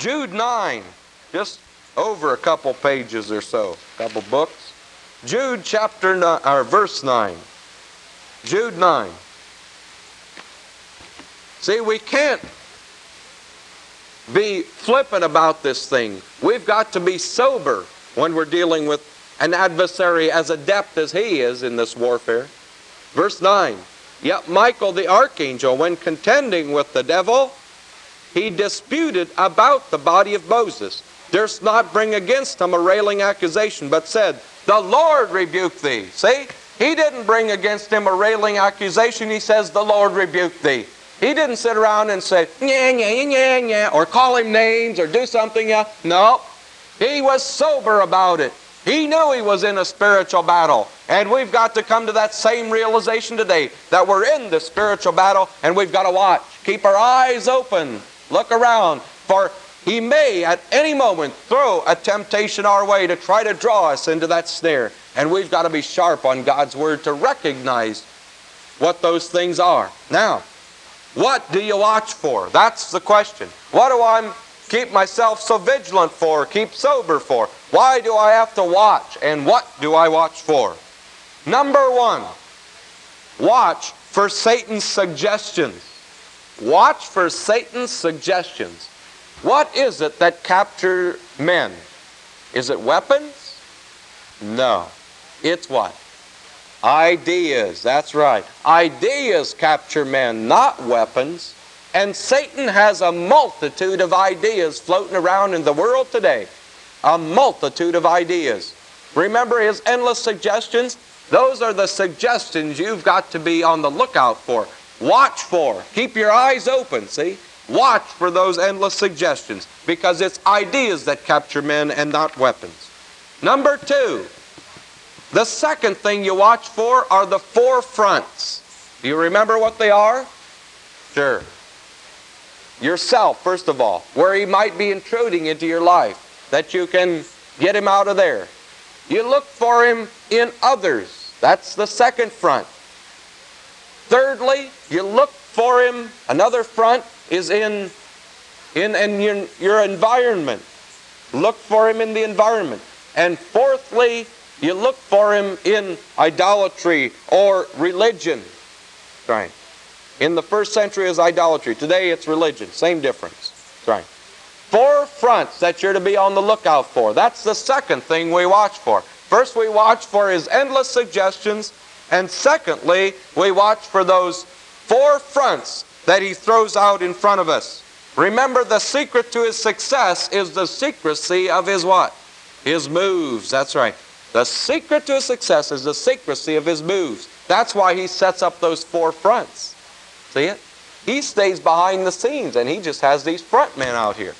Jude 9, just over a couple pages or so, a couple books. Jude chapter 9, or verse 9. Jude 9. See, we can't be flippant about this thing. We've got to be sober when we're dealing with an adversary as adept as he is in this warfare. Verse 9 Yet Michael the archangel, when contending with the devil, he disputed about the body of Moses, durst not bring against him a railing accusation, but said, The Lord rebuke thee. See? He didn't bring against him a railing accusation. He says, The Lord rebuke thee. He didn't sit around and say, yeah, yeah, yeah, yeah, or call him names or do something. Yeah. No. He was sober about it. He knew he was in a spiritual battle. And we've got to come to that same realization today that we're in the spiritual battle and we've got to watch. Keep our eyes open. Look around. For he may at any moment throw a temptation our way to try to draw us into that snare. And we've got to be sharp on God's word to recognize what those things are. Now, what do you watch for? That's the question. What do I keep myself so vigilant for, keep sober for? Why do I have to watch? And what do I watch for? Number one, watch for Satan's suggestions. Watch for Satan's suggestions. What is it that capture men? Is it weapons? No. It's what? Ideas. That's right. Ideas capture men, not weapons. And Satan has a multitude of ideas floating around in the world today a multitude of ideas. Remember his endless suggestions? Those are the suggestions you've got to be on the lookout for. Watch for. Keep your eyes open, see? Watch for those endless suggestions because it's ideas that capture men and not weapons. Number two, the second thing you watch for are the four fronts. Do you remember what they are? Sure. Yourself, first of all, where he might be intruding into your life that you can get him out of there. You look for him in others. That's the second front. Thirdly, you look for him, another front is in, in, in your, your environment. Look for him in the environment. And fourthly, you look for him in idolatry or religion. Right. In the first century is idolatry. Today it's religion. Same difference. Right. Four fronts that you're to be on the lookout for. That's the second thing we watch for. First, we watch for his endless suggestions, and secondly, we watch for those four fronts that he throws out in front of us. Remember, the secret to his success is the secrecy of his what? His moves. That's right. The secret to his success is the secrecy of his moves. That's why he sets up those four fronts. See it? He stays behind the scenes and he just has these front men out here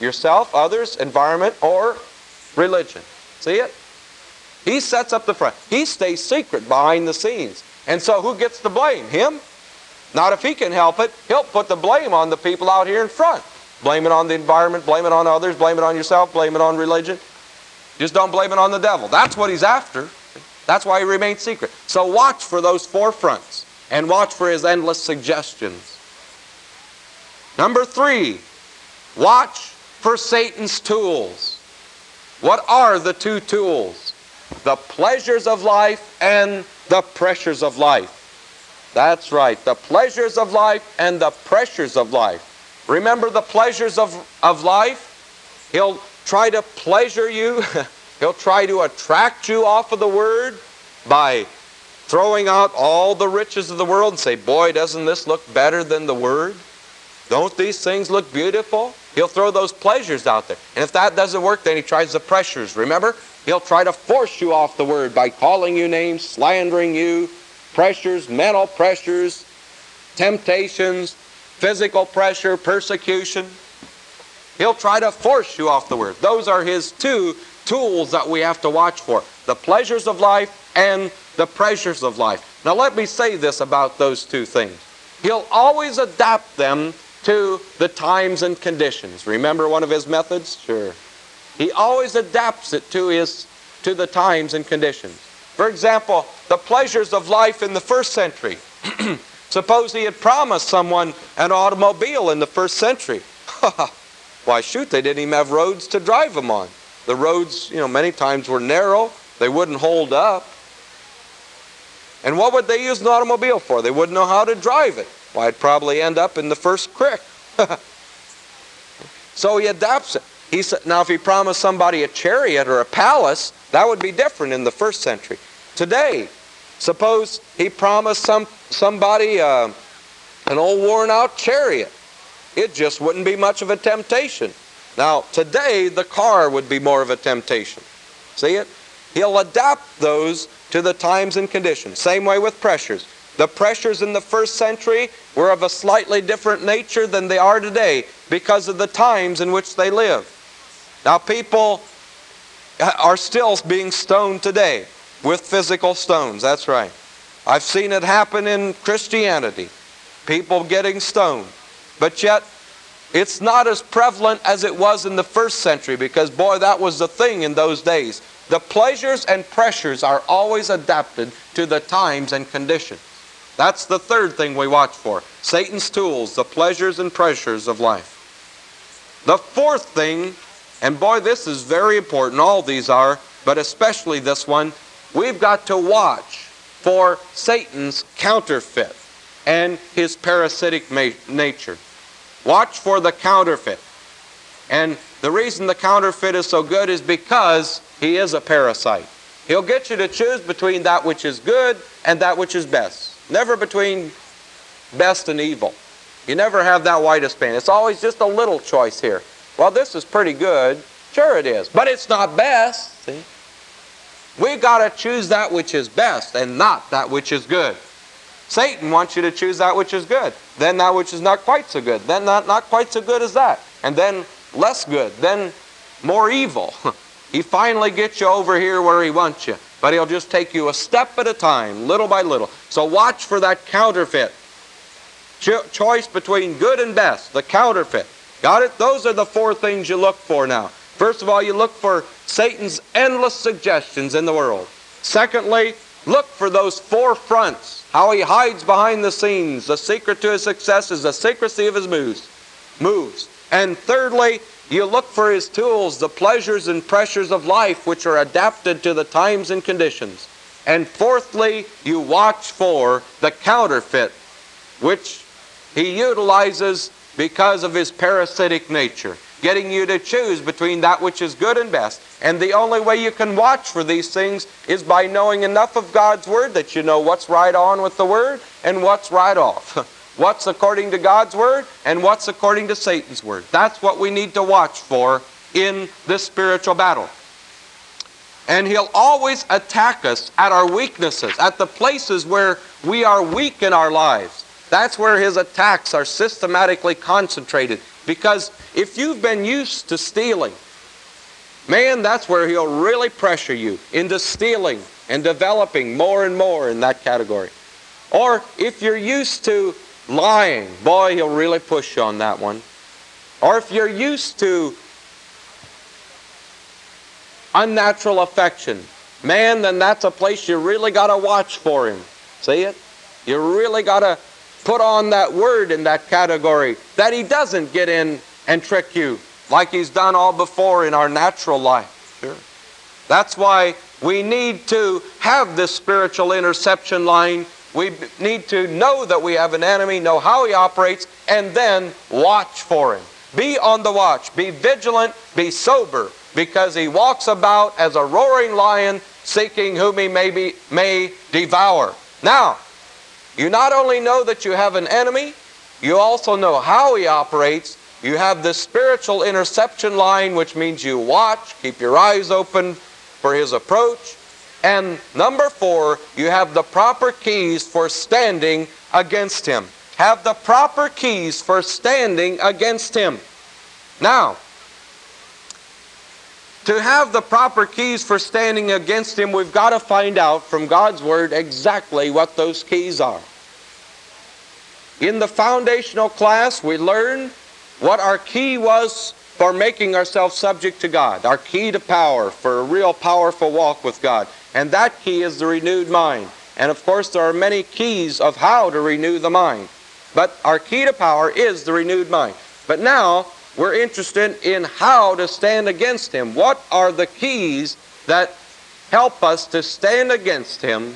yourself, others, environment, or religion. See it? He sets up the front. He stays secret behind the scenes. And so who gets the blame? Him? Not if he can help it. He'll put the blame on the people out here in front. Blame it on the environment, blame it on others, blame it on yourself, blame it on religion. Just don't blame it on the devil. That's what he's after. That's why he remains secret. So watch for those four fronts and watch for his endless suggestions. Number three, watch for Satan's tools. What are the two tools? The pleasures of life and the pressures of life. That's right, the pleasures of life and the pressures of life. Remember the pleasures of, of life? He'll try to pleasure you. He'll try to attract you off of the Word by throwing out all the riches of the world and say, Boy, doesn't this look better than the Word? Don't these things look beautiful? He'll throw those pleasures out there. And if that doesn't work, then he tries the pressures. Remember? He'll try to force you off the word by calling you names, slandering you, pressures, mental pressures, temptations, physical pressure, persecution. He'll try to force you off the word. Those are his two tools that we have to watch for the pleasures of life and the pressures of life. Now, let me say this about those two things. He'll always adapt them to the times and conditions. Remember one of his methods? Sure. He always adapts it to his to the times and conditions. For example, the pleasures of life in the first century. Suppose he had promised someone an automobile in the first century. Why, shoot, they didn't even have roads to drive them on. The roads, you know, many times were narrow. They wouldn't hold up. And what would they use an automobile for? They wouldn't know how to drive it. Why, it'd probably end up in the first creek. so he adapts it. He said, now, if he promised somebody a chariot or a palace, that would be different in the first century. Today, suppose he promised some somebody uh, an old worn-out chariot. It just wouldn't be much of a temptation. Now, today, the car would be more of a temptation. See it? He'll adapt those to the times and conditions. Same way with pressures. The pressures in the first century were of a slightly different nature than they are today because of the times in which they live. Now, people are still being stoned today with physical stones. That's right. I've seen it happen in Christianity. People getting stoned. But yet, it's not as prevalent as it was in the first century because, boy, that was the thing in those days. The pleasures and pressures are always adapted to the times and conditions. That's the third thing we watch for Satan's tools, the pleasures and pressures of life. The fourth thing, and boy, this is very important, all these are, but especially this one, we've got to watch for Satan's counterfeit and his parasitic nature. Watch for the counterfeit. And the reason the counterfeit is so good is because he is a parasite. He'll get you to choose between that which is good and that which is best. Never between best and evil. You never have that white span. It's always just a little choice here. Well, this is pretty good. Sure it is. But it's not best. See? We've got to choose that which is best and not that which is good. Satan wants you to choose that which is good. Then that which is not quite so good. Then not, not quite so good as that. And then less good. Then more evil. He finally gets you over here where he wants you. But he'll just take you a step at a time, little by little. So watch for that counterfeit. Cho choice between good and best, the counterfeit. Got it? Those are the four things you look for now. First of all, you look for Satan's endless suggestions in the world. Secondly, look for those four fronts, how he hides behind the scenes. The secret to his success is the secrecy of his moves. moves. And thirdly, you look for his tools, the pleasures and pressures of life which are adapted to the times and conditions. And fourthly, you watch for the counterfeit which he utilizes because of his parasitic nature, getting you to choose between that which is good and best. And the only way you can watch for these things is by knowing enough of God's Word that you know what's right on with the Word and what's right off. what's according to God's Word and what's according to Satan's Word. That's what we need to watch for in this spiritual battle. And he'll always attack us at our weaknesses, at the places where we are weak in our lives. That's where his attacks are systematically concentrated. Because if you've been used to stealing, man, that's where he'll really pressure you into stealing and developing more and more in that category. Or if you're used to lying, boy, he'll really push you on that one. Or if you're used to unnatural affection, man, then that's a place you really got to watch for him. See it? You really got to put on that word in that category that he doesn't get in and trick you like he's done all before in our natural life. Sure. That's why we need to have this spiritual interception line we need to know that we have an enemy, know how he operates, and then watch for him. Be on the watch. Be vigilant. Be sober, because he walks about as a roaring lion, seeking whom he may, be, may devour. Now, you not only know that you have an enemy, you also know how he operates. You have this spiritual interception line, which means you watch, keep your eyes open for his approach, and number four, you have the proper keys for standing against him. Have the proper keys for standing against him. Now, to have the proper keys for standing against him, we've got to find out from God's Word exactly what those keys are. In the foundational class, we learned what our key was for making ourselves subject to God, our key to power for a real powerful walk with God. And that key is the renewed mind. And of course, there are many keys of how to renew the mind. But our key to power is the renewed mind. But now, we're interested in how to stand against him. What are the keys that help us to stand against him?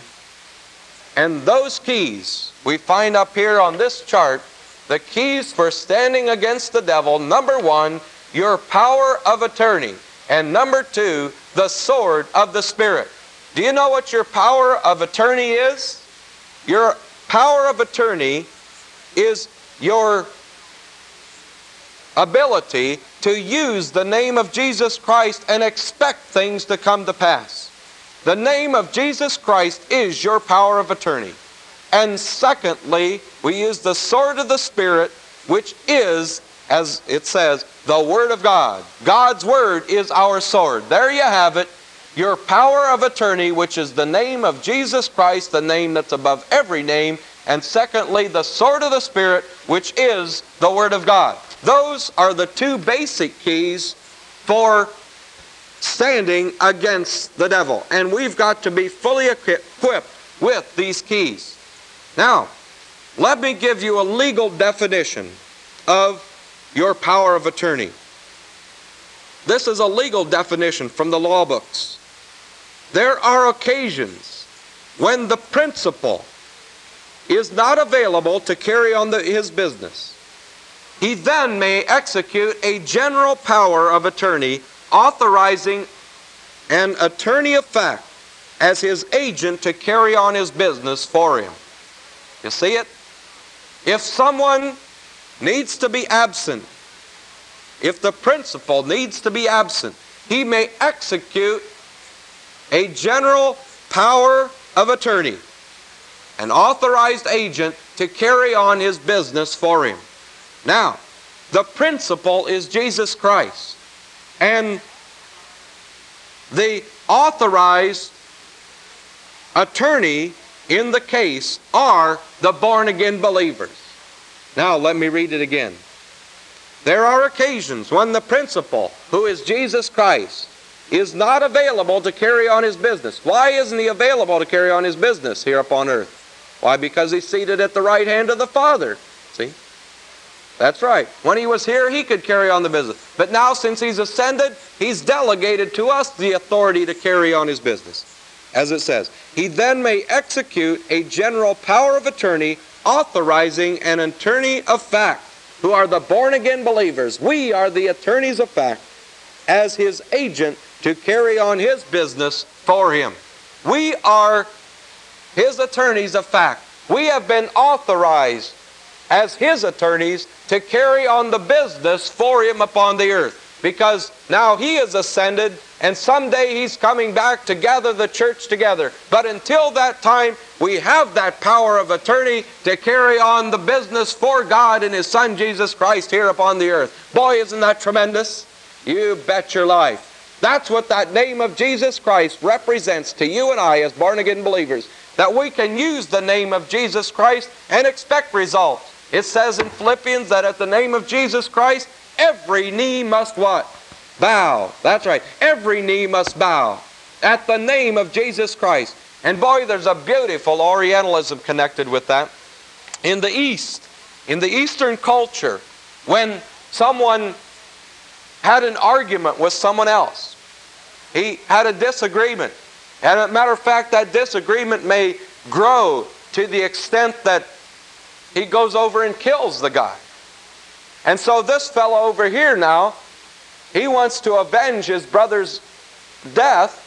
And those keys we find up here on this chart the keys for standing against the devil. Number one, your power of attorney. And number two, the sword of the Spirit. Do you know what your power of attorney is? Your power of attorney is your ability to use the name of Jesus Christ and expect things to come to pass. The name of Jesus Christ is your power of attorney. And secondly, we use the sword of the Spirit, which is, as it says, the Word of God. God's Word is our sword. There you have it. Your power of attorney, which is the name of Jesus Christ, the name that's above every name. And secondly, the sword of the Spirit, which is the Word of God. Those are the two basic keys for standing against the devil. And we've got to be fully equipped with these keys. Now, let me give you a legal definition of your power of attorney. This is a legal definition from the law books. There are occasions when the principal is not available to carry on the, his business. He then may execute a general power of attorney authorizing an attorney of fact as his agent to carry on his business for him. You see it? If someone needs to be absent, if the principal needs to be absent, he may execute a general power of attorney, an authorized agent to carry on his business for him. Now, the principal is Jesus Christ. And the authorized attorney in the case are the born again believers. Now, let me read it again. There are occasions when the principal, who is Jesus Christ, is not available to carry on his business. Why isn't he available to carry on his business here upon earth? Why? Because he's seated at the right hand of the Father. See? That's right. When he was here, he could carry on the business. But now, since he's ascended, he's delegated to us the authority to carry on his business as it says. He then may execute a general power of attorney authorizing an attorney of fact, who are the born again believers. We are the attorneys of fact as his agent to carry on his business for him. We are his attorneys of fact. We have been authorized as his attorneys to carry on the business for him upon the earth because now he is ascended and someday he's coming back to gather the church together. But until that time, we have that power of attorney to carry on the business for God and his son Jesus Christ here upon the earth. Boy, isn't that tremendous? You bet your life. That's what that name of Jesus Christ represents to you and I as born again believers. That we can use the name of Jesus Christ and expect results. It says in Philippians that at the name of Jesus Christ, every knee must what? Bow. That's right. Every knee must bow at the name of Jesus Christ. And boy, there's a beautiful Orientalism connected with that. In the East, in the Eastern culture, when someone had an argument with someone else, he had a disagreement. And as a matter of fact, that disagreement may grow to the extent that he goes over and kills the guy. And so this fellow over here now, he wants to avenge his brother's death.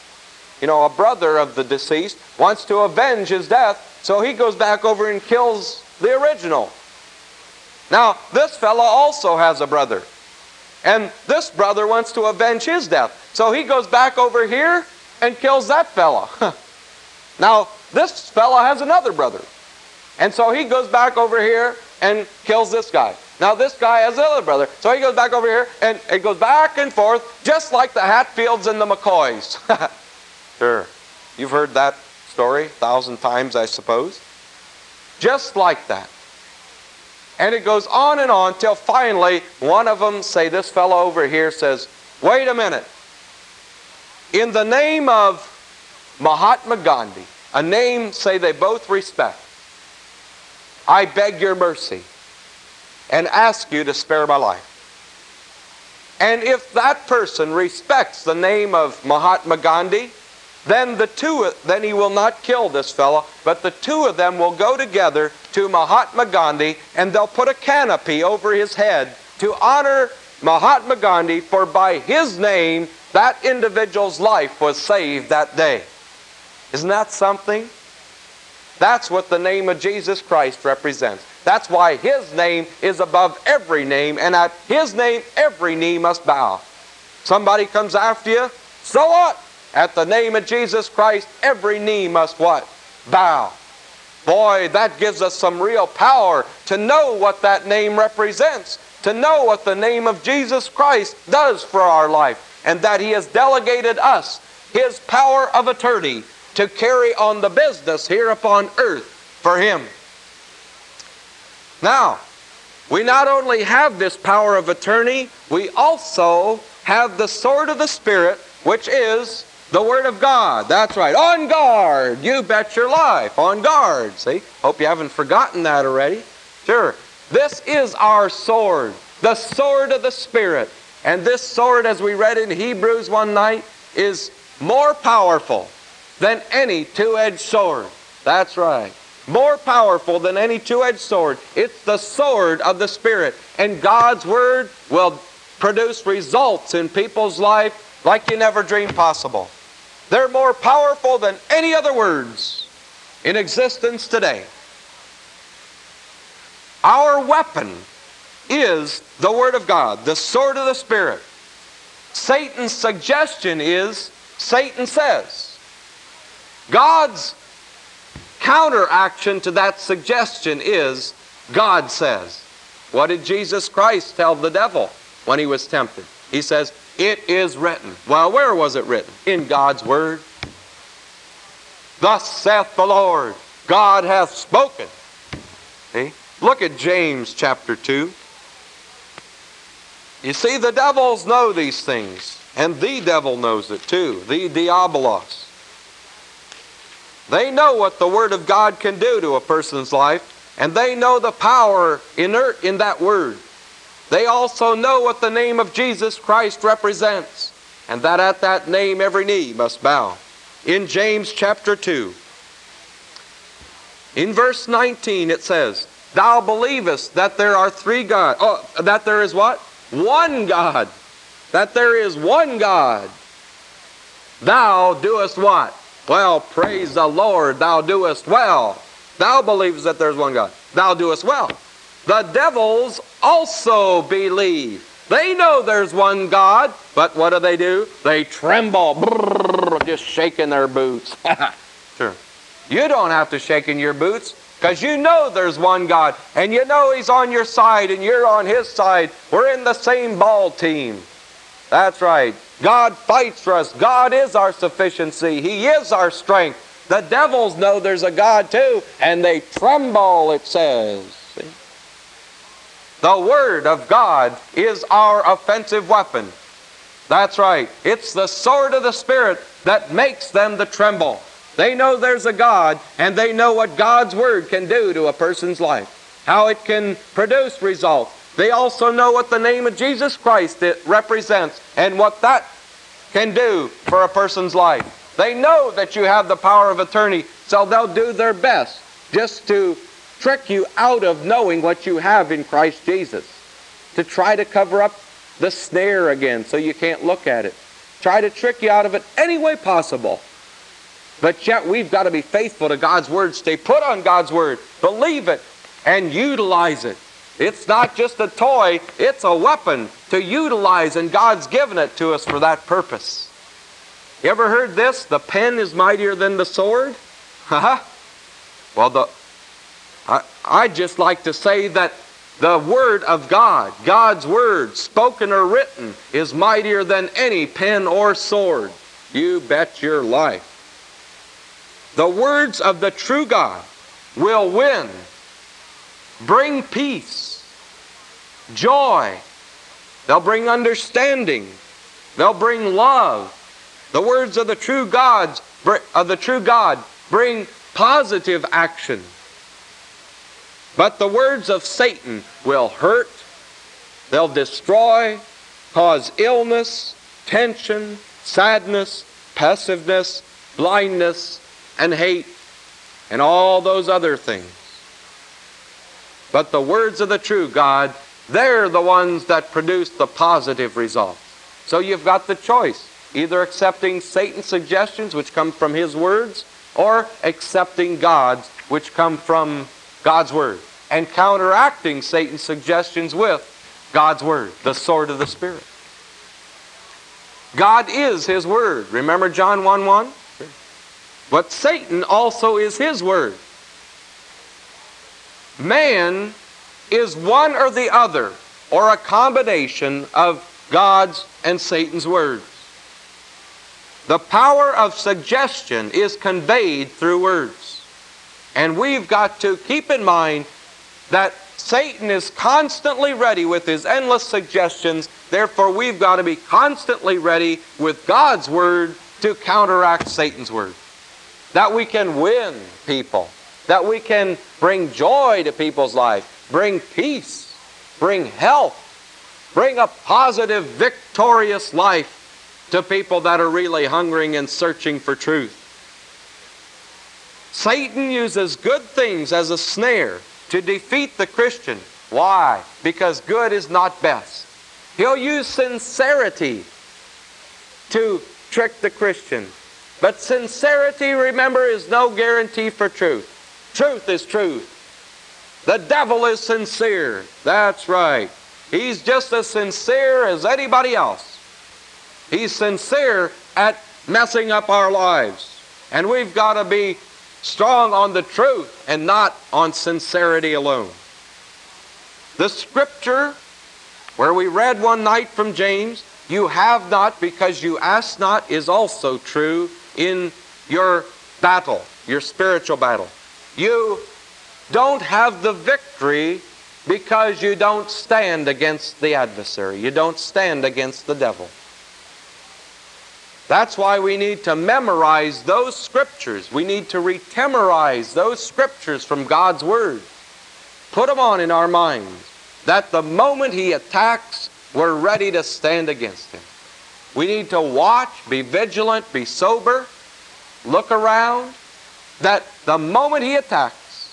You know, a brother of the deceased wants to avenge his death, so he goes back over and kills the original. Now, this fellow also has a brother. And this brother wants to avenge his death. So he goes back over here and kills that fellow. now, this fellow has another brother. And so he goes back over here and kills this guy. Now this guy has another brother. So he goes back over here and it goes back and forth just like the Hatfields and the McCoys. sure. You've heard that story a thousand times, I suppose. Just like that. And it goes on and on till finally one of them, say this fellow over here, says, Wait a minute. In the name of Mahatma Gandhi, a name, say, they both respect, I beg your mercy and ask you to spare my life. And if that person respects the name of Mahatma Gandhi, then the two then he will not kill this fellow, but the two of them will go together to Mahatma Gandhi and they'll put a canopy over his head to honor Mahatma Gandhi for by his name that individual's life was saved that day. Isn't that something? That's what the name of Jesus Christ represents. That's why his name is above every name, and at his name every knee must bow. Somebody comes after you, so what? At the name of Jesus Christ, every knee must what? Bow. Boy, that gives us some real power to know what that name represents, to know what the name of Jesus Christ does for our life, and that He has delegated us His power of attorney to carry on the business here upon earth for Him. Now, we not only have this power of attorney, we also have the sword of the Spirit, which is the Word of God. That's right. On guard. You bet your life. On guard. See? Hope you haven't forgotten that already. Sure. This is our sword, the sword of the Spirit. And this sword, as we read in Hebrews one night, is more powerful than any two edged sword. That's right. More powerful than any two edged sword. It's the sword of the Spirit. And God's Word will produce results in people's life like you never dreamed possible. They're more powerful than any other words in existence today. Our weapon is the Word of God, the sword of the Spirit. Satan's suggestion is Satan says. God's counteraction to that suggestion is God says. What did Jesus Christ tell the devil when he was tempted? He says, It is written. Well, where was it written? In God's Word. Thus saith the Lord, God hath spoken. See? Look at James chapter 2. You see, the devils know these things, and the devil knows it too, the diabolos. They know what the Word of God can do to a person's life, and they know the power inert in that Word. They also know what the name of Jesus Christ represents, and that at that name every knee must bow. In James chapter 2, in verse 19 it says, Thou believest that there are three gods. Oh, that there is what? One God. That there is one God. Thou doest what? Well, praise the Lord, thou doest well. Thou believest that there's one God. Thou doest well. The devils also believe. They know there's one God, but what do they do? They tremble, brrr, just shaking their boots. sure. You don't have to shake in your boots because you know there's one God and you know He's on your side and you're on His side. We're in the same ball team. That's right. God fights for us. God is our sufficiency. He is our strength. The devils know there's a God too, and they tremble, it says. See? The Word of God is our offensive weapon. That's right. It's the sword of the Spirit that makes them to tremble. They know there's a God, and they know what God's Word can do to a person's life, how it can produce results. They also know what the name of Jesus Christ represents and what that can do for a person's life. They know that you have the power of attorney, so they'll do their best just to trick you out of knowing what you have in Christ Jesus. To try to cover up the snare again so you can't look at it. Try to trick you out of it any way possible. But yet we've got to be faithful to God's Word. Stay put on God's Word. Believe it and utilize it. It's not just a toy, it's a weapon to utilize, and God's given it to us for that purpose. You ever heard this? The pen is mightier than the sword? Huh? well, the, I, I'd just like to say that the Word of God, God's Word, spoken or written, is mightier than any pen or sword. You bet your life. The words of the true God will win bring peace, joy. They'll bring understanding. They'll bring love. The words of the true gods of the true God bring positive action. But the words of Satan will hurt, they'll destroy, cause illness, tension, sadness, passiveness, blindness, and hate, and all those other things. But the words of the true God, they're the ones that produce the positive results. So you've got the choice either accepting Satan's suggestions, which come from his words, or accepting God's, which come from God's word, and counteracting Satan's suggestions with God's word, the sword of the Spirit. God is his word. Remember John 1 1? But Satan also is his word. Man is one or the other, or a combination of God's and Satan's words. The power of suggestion is conveyed through words. And we've got to keep in mind that Satan is constantly ready with his endless suggestions. Therefore, we've got to be constantly ready with God's word to counteract Satan's word. That we can win people, that we can bring joy to people's life, bring peace, bring health, bring a positive, victorious life to people that are really hungering and searching for truth. Satan uses good things as a snare to defeat the Christian. Why? Because good is not best. He'll use sincerity to trick the Christian. But sincerity, remember, is no guarantee for truth. Truth is truth. The devil is sincere. That's right. He's just as sincere as anybody else. He's sincere at messing up our lives. And we've got to be strong on the truth and not on sincerity alone. The scripture where we read one night from James, you have not because you ask not, is also true in your battle, your spiritual battle. You don't have the victory because you don't stand against the adversary. You don't stand against the devil. That's why we need to memorize those scriptures. We need to retemorize those scriptures from God's Word. Put them on in our minds that the moment He attacks, we're ready to stand against Him. We need to watch, be vigilant, be sober, look around, that the moment He attacks,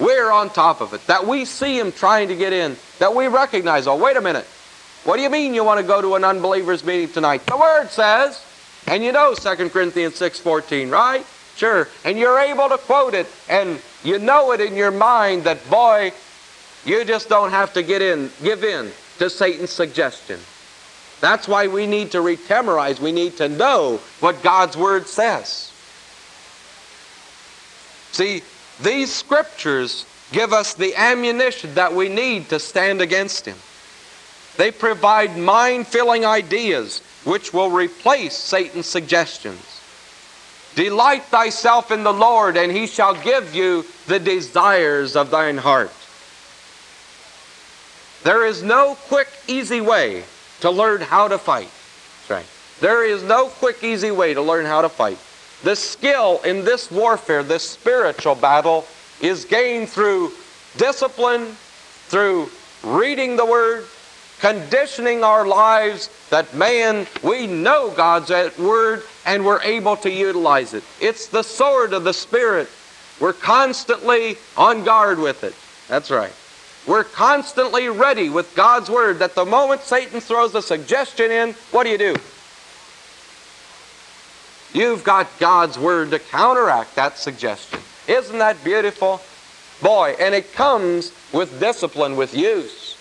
we're on top of it. That we see Him trying to get in, that we recognize, oh, wait a minute, what do you mean you want to go to an unbeliever's meeting tonight? The Word says, and you know 2 Corinthians 6.14, right? Sure. And you're able to quote it, and you know it in your mind that, boy, you just don't have to get in, give in to Satan's suggestion. That's why we need to retemorize. We need to know what God's Word says. See, these scriptures give us the ammunition that we need to stand against Him. They provide mind filling ideas which will replace Satan's suggestions. Delight thyself in the Lord, and he shall give you the desires of thine heart. There is no quick, easy way to learn how to fight. That's right. There is no quick, easy way to learn how to fight. The skill in this warfare, this spiritual battle, is gained through discipline, through reading the Word, conditioning our lives that, man, we know God's Word and we're able to utilize it. It's the sword of the Spirit. We're constantly on guard with it. That's right. We're constantly ready with God's Word that the moment Satan throws a suggestion in, what do you do? You've got God's Word to counteract that suggestion. Isn't that beautiful? Boy, and it comes with discipline, with use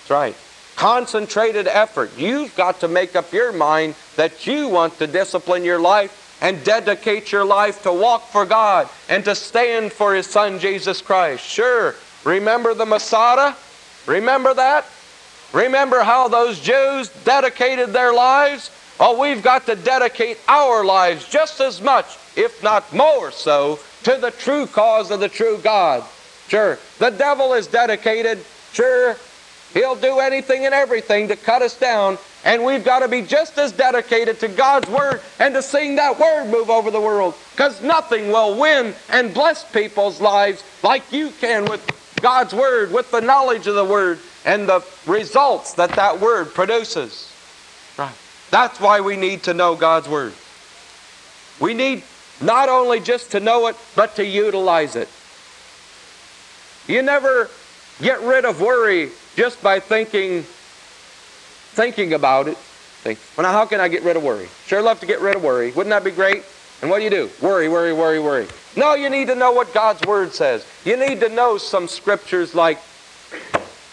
That's right. Concentrated effort. You've got to make up your mind that you want to discipline your life and dedicate your life to walk for God and to stand for His Son Jesus Christ. Sure, remember the Masada? Remember that? Remember how those Jews dedicated their lives? Well, we've got to dedicate our lives just as much, if not more so, to the true cause of the true God. Sure, the devil is dedicated. Sure, He'll do anything and everything to cut us down, and we've got to be just as dedicated to God's Word and to seeing that Word move over the world. Because nothing will win and bless people's lives like you can with God's Word, with the knowledge of the Word, and the results that that word produces. That's why we need to know God's word. We need not only just to know it, but to utilize it. You never get rid of worry just by thinking thinking about it. Think, well, now how can I get rid of worry? Sure love to get rid of worry. Wouldn't that be great? And what do you do? Worry, worry, worry, worry. No, you need to know what God's Word says. You need to know some scriptures like,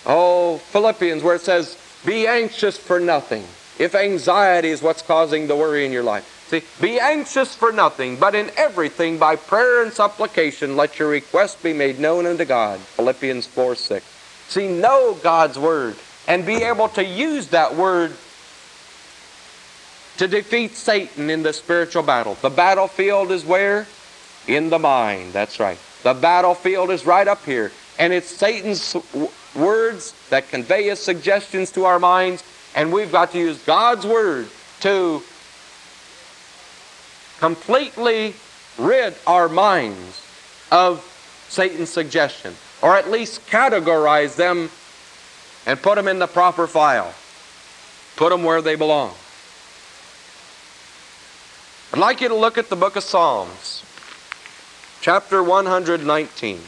oh, Philippians, where it says, be anxious for nothing. If anxiety is what's causing the worry in your life. See, be anxious for nothing, but in everything by prayer and supplication let your requests be made known unto God. Philippians 4 6. See, know God's Word and be able to use that Word to defeat Satan in the spiritual battle. The battlefield is where? In the mind. That's right. The battlefield is right up here. And it's Satan's words that convey his suggestions to our minds. And we've got to use God's word to completely rid our minds of Satan's suggestion. Or at least categorize them and put them in the proper file. Put them where they belong. I'd like you to look at the book of Psalms, chapter 119.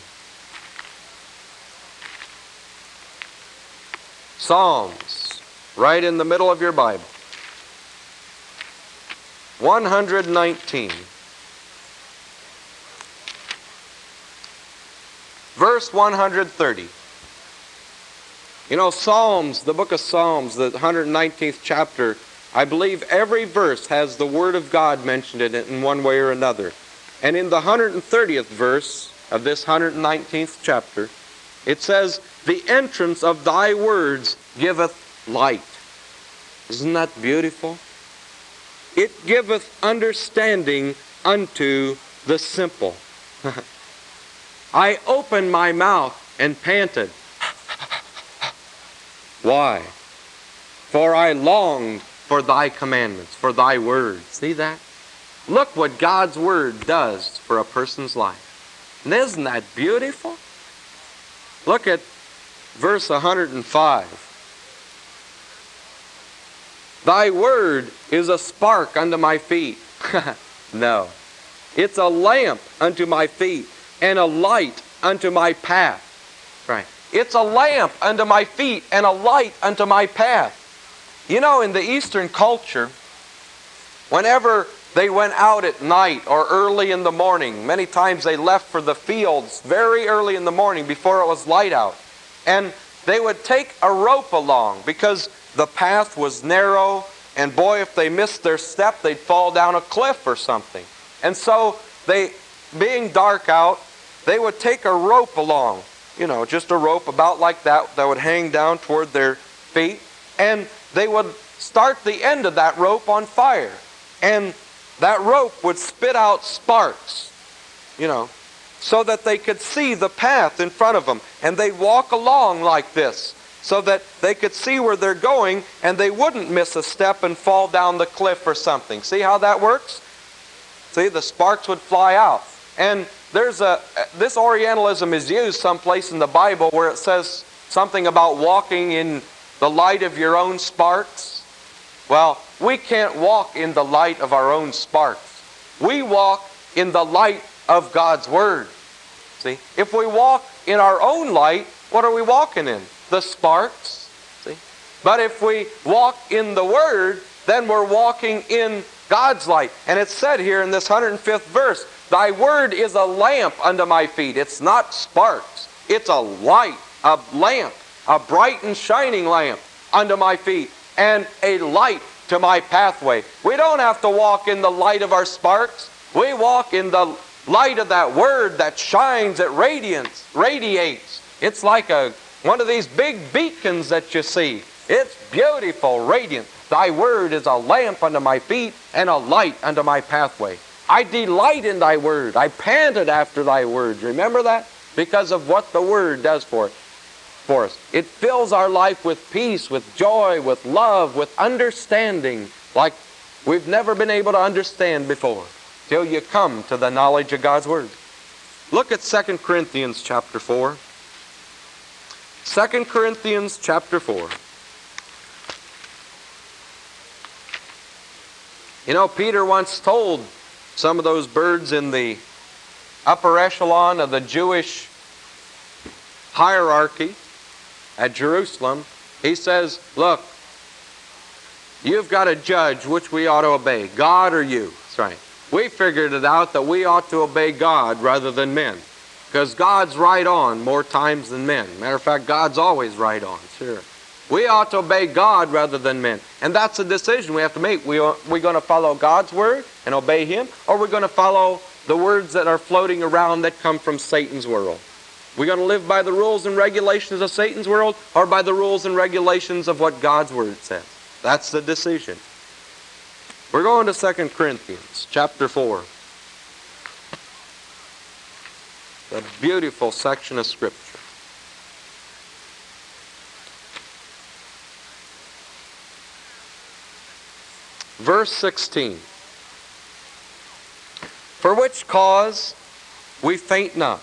Psalms, right in the middle of your Bible. 119. Verse 130. You know, Psalms, the book of Psalms, the 119th chapter, I believe every verse has the Word of God mentioned in it in one way or another. And in the 130th verse of this 119th chapter, it says, The entrance of thy words giveth light. Isn't that beautiful? It giveth understanding unto the simple. I opened my mouth and panted. Why? For I longed for thy commandments, for thy word. See that? Look what God's word does for a person's life. And isn't that beautiful? Look at verse 105. Thy word is a spark unto my feet. no. It's a lamp unto my feet and a light unto my path. Right. It's a lamp unto my feet and a light unto my path. You know, in the Eastern culture, whenever they went out at night or early in the morning, many times they left for the fields very early in the morning before it was light out. And they would take a rope along because the path was narrow, and boy, if they missed their step, they'd fall down a cliff or something. And so they, being dark out, they would take a rope along, you know, just a rope about like that that would hang down toward their feet. And they would start the end of that rope on fire. And that rope would spit out sparks, you know, so that they could see the path in front of them. And they'd walk along like this so that they could see where they're going and they wouldn't miss a step and fall down the cliff or something. See how that works? See, the sparks would fly out. And there's a this Orientalism is used someplace in the Bible where it says something about walking in the light of your own sparks? Well, we can't walk in the light of our own sparks. We walk in the light of God's Word. See? If we walk in our own light, what are we walking in? The sparks. See? But if we walk in the Word, then we're walking in God's light. And it's said here in this 105th verse, Thy Word is a lamp unto my feet. It's not sparks. It's a light, a lamp a bright and shining lamp unto my feet, and a light to my pathway. We don't have to walk in the light of our sparks. We walk in the light of that word that shines, it radiance, radiates. It's like a one of these big beacons that you see. It's beautiful, radiant. Thy word is a lamp unto my feet and a light unto my pathway. I delight in thy word. I panted after thy word. Remember that? Because of what the word does for for us. It fills our life with peace, with joy, with love, with understanding like we've never been able to understand before till you come to the knowledge of God's Word. Look at 2 Corinthians chapter 4. 2 Corinthians chapter 4. You know, Peter once told some of those birds in the upper echelon of the Jewish hierarchy at Jerusalem, he says, Look, you've got to judge which we ought to obey, God or you. That's right. We figured it out that we ought to obey God rather than men. Because God's right on more times than men. Matter of fact, God's always right on, sure. We ought to obey God rather than men. And that's a decision we have to make. We are we going to follow God's word and obey Him, or we're going to follow the words that are floating around that come from Satan's world? We're going to live by the rules and regulations of Satan's world, or by the rules and regulations of what God's word says? That's the decision. We're going to 2 Corinthians chapter 4. A beautiful section of Scripture. Verse 16. For which cause we faint not.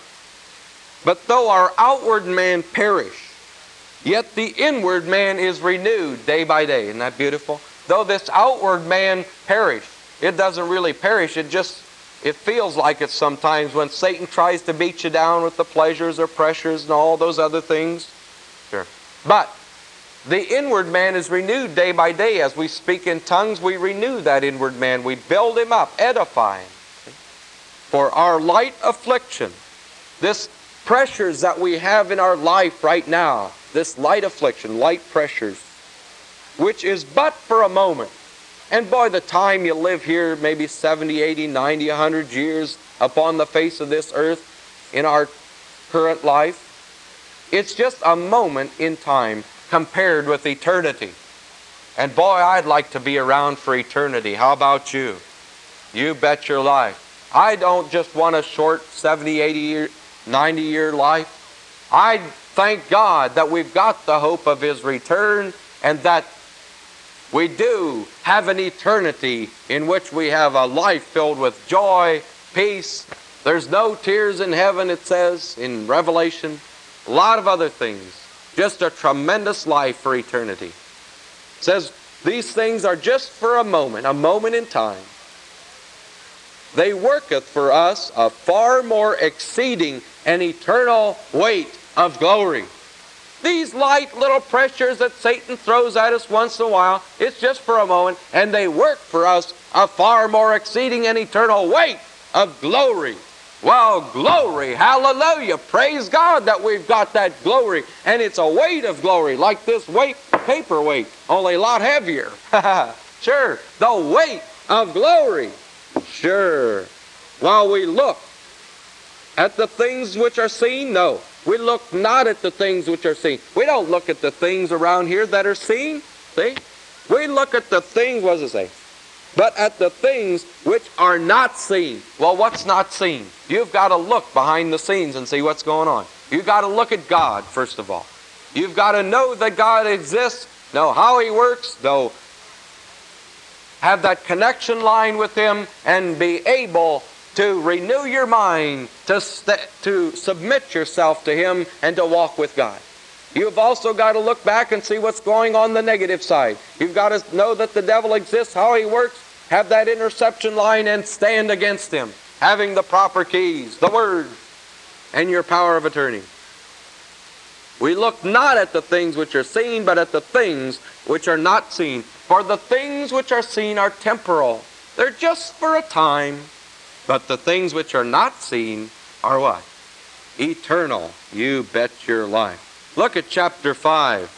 But though our outward man perish, yet the inward man is renewed day by day. Isn't that beautiful? Though this outward man perish, it doesn't really perish. It just it feels like it sometimes when Satan tries to beat you down with the pleasures or pressures and all those other things. Sure. But the inward man is renewed day by day. As we speak in tongues, we renew that inward man. We build him up, edify him. For our light affliction, this pressures that we have in our life right now, this light affliction, light pressures, which is but for a moment. And boy, the time you live here, maybe 70, 80, 90, 100 years upon the face of this earth in our current life, it's just a moment in time compared with eternity. And boy, I'd like to be around for eternity. How about you? You bet your life. I don't just want a short 70, 80 year, 90 year life. I thank God that we've got the hope of His return and that we do have an eternity in which we have a life filled with joy, peace. There's no tears in heaven, it says in Revelation. A lot of other things. Just a tremendous life for eternity. It says these things are just for a moment, a moment in time. They worketh for us a far more exceeding and eternal weight of glory. These light little pressures that Satan throws at us once in a while, it's just for a moment, and they work for us a far more exceeding and eternal weight of glory. Well, glory, hallelujah. Praise God that we've got that glory. And it's a weight of glory, like this weight, paperweight, only a lot heavier. sure, the weight of glory. Sure. While we look at the things which are seen, no. We look not at the things which are seen. We don't look at the things around here that are seen. See? We look at the things, what does it say? but at the things which are not seen. Well, what's not seen? You've got to look behind the scenes and see what's going on. You've got to look at God, first of all. You've got to know that God exists, know how He works, know have that connection line with Him, and be able to renew your mind, to, to submit yourself to Him, and to walk with God. You've also got to look back and see what's going on the negative side. You've got to know that the devil exists, how he works, have that interception line and stand against him, having the proper keys, the word, and your power of attorney. We look not at the things which are seen, but at the things which are not seen. For the things which are seen are temporal. They're just for a time. But the things which are not seen are what? Eternal. You bet your life. Look at chapter 5,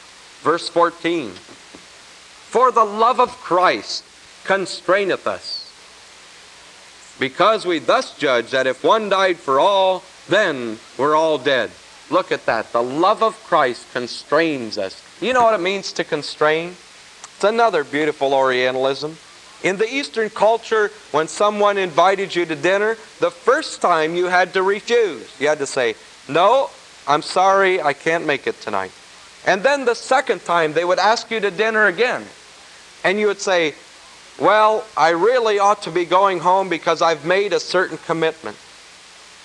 verse 14. For the love of Christ constraineth us. Because we thus judge that if one died for all, then we're all dead. Look at that. The love of Christ constrains us. You know what it means to constrain? It's another beautiful Orientalism. In the Eastern culture, when someone invited you to dinner, the first time you had to refuse. You had to say, No, I'm sorry, I can't make it tonight. And then the second time, they would ask you to dinner again. And you would say, well, I really ought to be going home because I've made a certain commitment.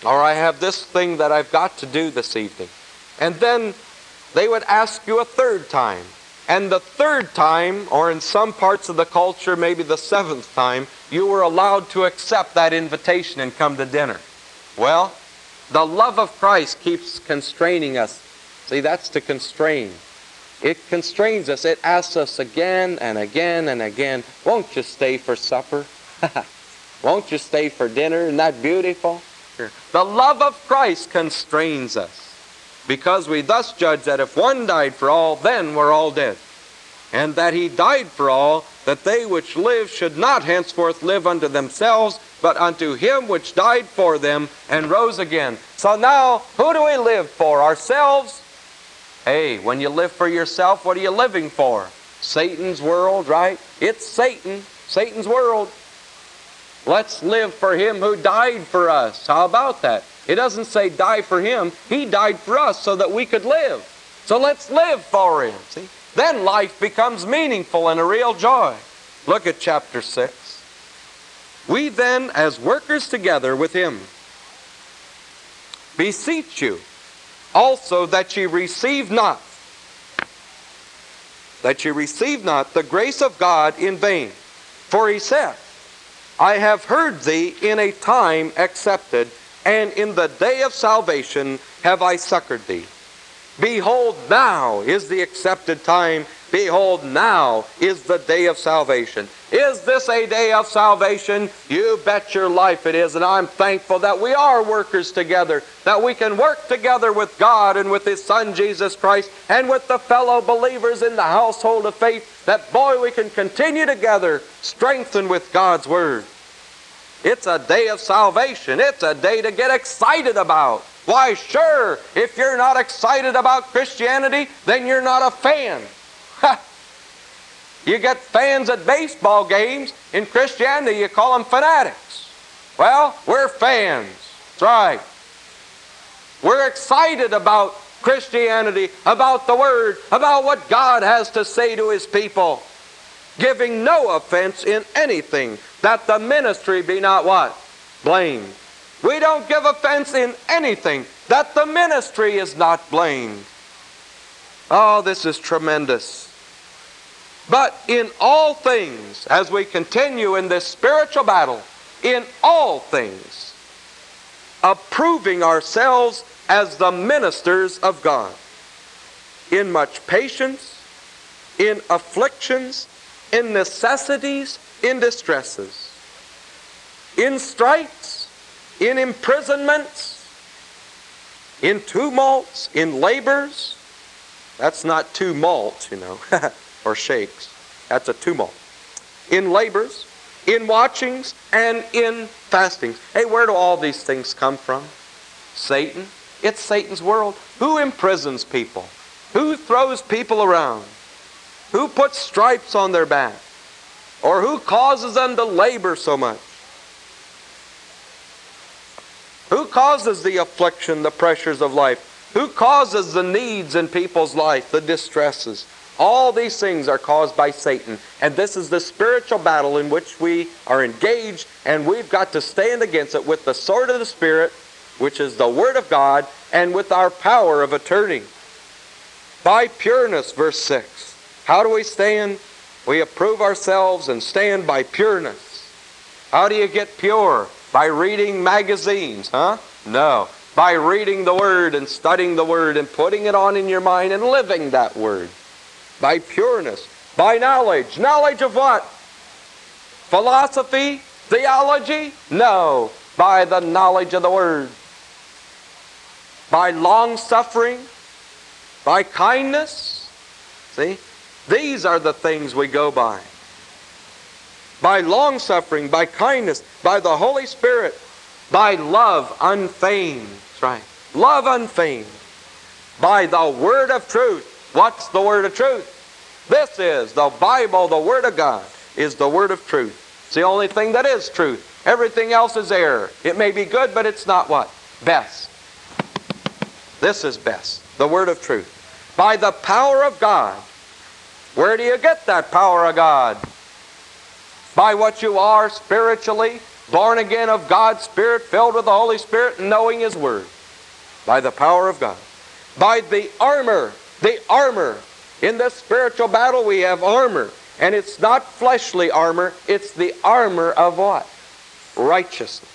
Or I have this thing that I've got to do this evening. And then they would ask you a third time. And the third time, or in some parts of the culture, maybe the seventh time, you were allowed to accept that invitation and come to dinner. Well, the love of Christ keeps constraining us. See, that's to constrain. It constrains us. It asks us again and again and again, won't you stay for supper? won't you stay for dinner? Isn't that beautiful? The love of Christ constrains us because we thus judge that if one died for all, then we're all dead. And that he died for all, that they which live should not henceforth live unto themselves, but unto him which died for them and rose again. So now, who do we live for? Ourselves? Hey, when you live for yourself, what are you living for? Satan's world, right? It's Satan, Satan's world. Let's live for him who died for us. How about that? It doesn't say die for him. He died for us so that we could live. So let's live for him. See? Then life becomes meaningful and a real joy. Look at chapter 6. We then, as workers together with him, beseech you also that ye receive not, that ye receive not the grace of God in vain. For he said, I have heard thee in a time accepted, and in the day of salvation have I succored thee. Behold, now is the accepted time. Behold, now is the day of salvation. Is this a day of salvation? You bet your life it is. And I'm thankful that we are workers together, that we can work together with God and with His Son Jesus Christ and with the fellow believers in the household of faith, that boy, we can continue together, strengthened with God's Word. It's a day of salvation. It's a day to get excited about. Why, sure, if you're not excited about Christianity, then you're not a fan. you get fans at baseball games. In Christianity, you call them fanatics. Well, we're fans. That's right. We're excited about Christianity, about the Word, about what God has to say to His people, giving no offense in anything, that the ministry be not what? Blamed. We don't give offense in anything, that the ministry is not blamed. Oh, this is tremendous. But in all things, as we continue in this spiritual battle, in all things, approving ourselves as the ministers of God, in much patience, in afflictions, in necessities, in distresses, in stripes, in imprisonments, in tumults, in labors. That's not tumult, you know, or shakes. That's a tumult. In labors, in watchings, and in fastings. Hey, where do all these things come from? Satan. It's Satan's world. Who imprisons people? Who throws people around? Who puts stripes on their back? Or who causes them to labor so much? Who causes the affliction, the pressures of life? Who causes the needs in people's life, the distresses? All these things are caused by Satan. And this is the spiritual battle in which we are engaged, and we've got to stand against it with the sword of the Spirit, which is the Word of God, and with our power of attorney. By pureness, verse 6. How do we stand? We approve ourselves and stand by pureness. How do you get pure? By reading magazines, huh? No. By reading the Word and studying the Word and putting it on in your mind and living that Word. By pureness. By knowledge. Knowledge of what? Philosophy? Theology? No. By the knowledge of the Word. By long suffering? By kindness? See? These are the things we go by by long suffering, by kindness, by the Holy Spirit, by love unfeigned. That's right. Love unfeigned. By the word of truth. What's the word of truth? This is the Bible, the Word of God, is the Word of truth. It's the only thing that is truth. Everything else is error. It may be good, but it's not what? Best. This is best. The Word of truth. By the power of God. Where do you get that power of God? by what you are spiritually, born again of God's Spirit, filled with the Holy Spirit, knowing His Word. By the power of God. By the armor, the armor. In this spiritual battle, we have armor. And it's not fleshly armor, it's the armor of what? Righteousness.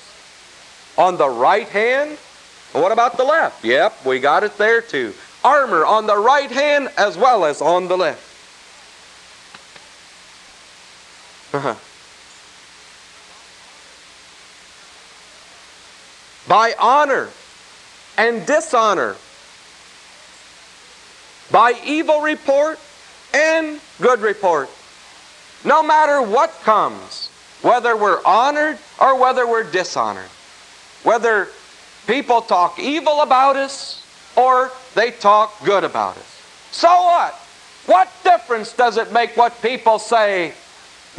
On the right hand, what about the left? Yep, we got it there too. Armor on the right hand as well as on the left. Uh-huh. By honor and dishonor. By evil report and good report. No matter what comes, whether we're honored or whether we're dishonored, whether people talk evil about us or they talk good about us. So what? What difference does it make what people say?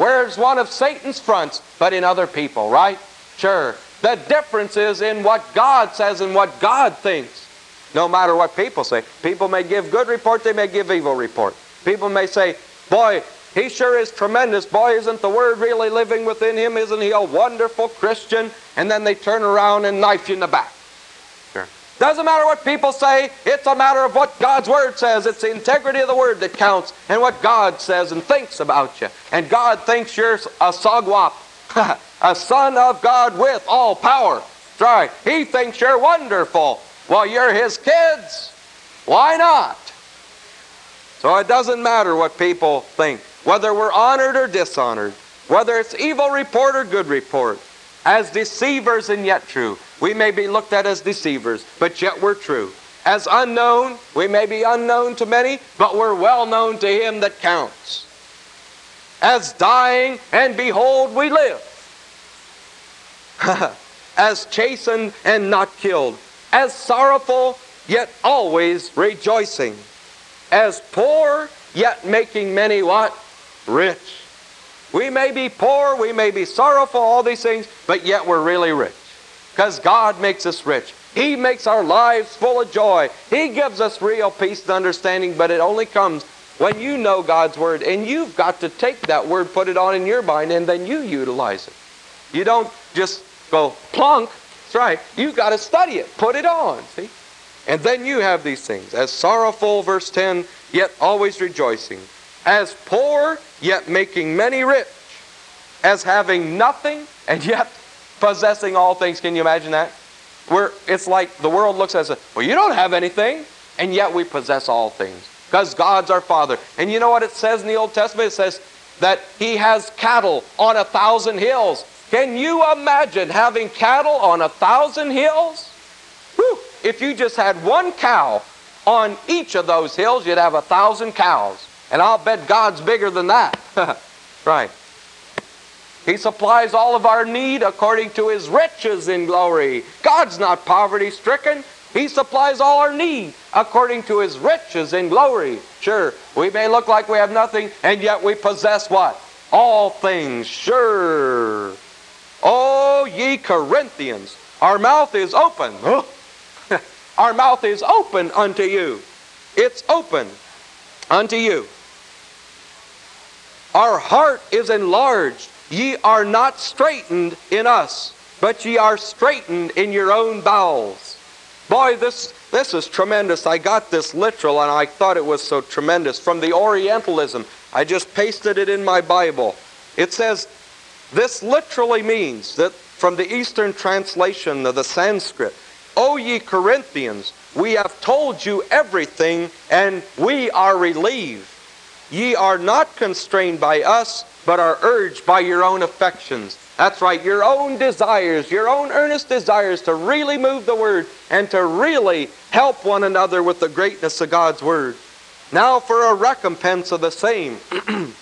Where's one of Satan's fronts, but in other people, right? Sure. The difference is in what God says and what God thinks. No matter what people say. People may give good report, they may give evil report. People may say, boy, he sure is tremendous. Boy, isn't the Word really living within him? Isn't he a wonderful Christian? And then they turn around and knife you in the back. Doesn't matter what people say, it's a matter of what God's Word says. It's the integrity of the Word that counts and what God says and thinks about you. And God thinks you're a SOGWAP, a son of God with all power. That's right. He thinks you're wonderful. Well, you're His kids. Why not? So it doesn't matter what people think whether we're honored or dishonored, whether it's evil report or good report, as deceivers and yet true. We may be looked at as deceivers, but yet we're true. As unknown, we may be unknown to many, but we're well known to him that counts. As dying, and behold, we live. as chastened and not killed. As sorrowful, yet always rejoicing. As poor, yet making many what? rich. We may be poor, we may be sorrowful, all these things, but yet we're really rich. Because God makes us rich. He makes our lives full of joy. He gives us real peace and understanding, but it only comes when you know God's Word. And you've got to take that Word, put it on in your mind, and then you utilize it. You don't just go plunk. That's right. You've got to study it, put it on. See? And then you have these things. As sorrowful, verse 10, yet always rejoicing as poor, yet making many rich, as having nothing, and yet possessing all things. Can you imagine that? Where it's like the world looks at us, well, you don't have anything, and yet we possess all things. Because God's our Father. And you know what it says in the Old Testament? It says that He has cattle on a thousand hills. Can you imagine having cattle on a thousand hills? Whew. If you just had one cow on each of those hills, you'd have a thousand cows. And I'll bet God's bigger than that. right. He supplies all of our need according to His riches in glory. God's not poverty stricken. He supplies all our need according to His riches in glory. Sure, we may look like we have nothing, and yet we possess what? All things. Sure. Oh, ye Corinthians, our mouth is open. our mouth is open unto you. It's open unto you. Our heart is enlarged. Ye are not straitened in us, but ye are straitened in your own bowels. Boy, this, this is tremendous. I got this literal and I thought it was so tremendous. From the Orientalism, I just pasted it in my Bible. It says, this literally means that from the Eastern translation of the Sanskrit, O ye Corinthians, we have told you everything and we are relieved. Ye are not constrained by us, but are urged by your own affections. That's right, your own desires, your own earnest desires to really move the Word and to really help one another with the greatness of God's Word. Now for a recompense of the same.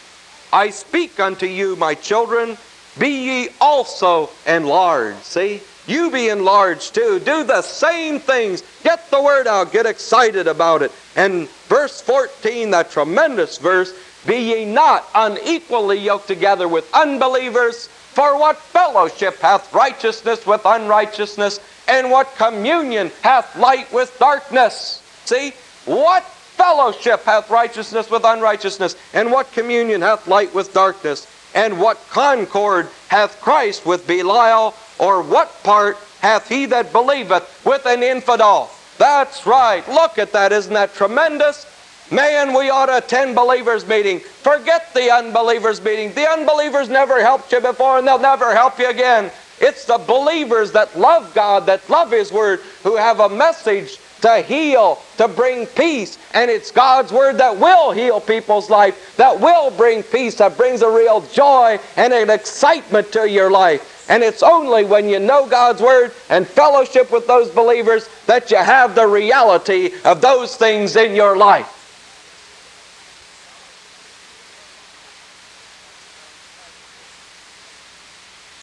I speak unto you, my children, be ye also enlarged. See? You be enlarged too. Do the same things. Get the word out. Get excited about it. And verse 14, that tremendous verse, be ye not unequally yoked together with unbelievers. For what fellowship hath righteousness with unrighteousness? And what communion hath light with darkness? See? What fellowship hath righteousness with unrighteousness? And what communion hath light with darkness? And what concord hath Christ with Belial? Or what part hath he that believeth with an infidel? That's right. Look at that. Isn't that tremendous? Man, we ought to attend believers' meeting. Forget the unbelievers' meeting. The unbelievers never helped you before and they'll never help you again. It's the believers that love God, that love His Word, who have a message to heal, to bring peace. And it's God's Word that will heal people's life, that will bring peace, that brings a real joy and an excitement to your life. And it's only when you know God's Word and fellowship with those believers that you have the reality of those things in your life.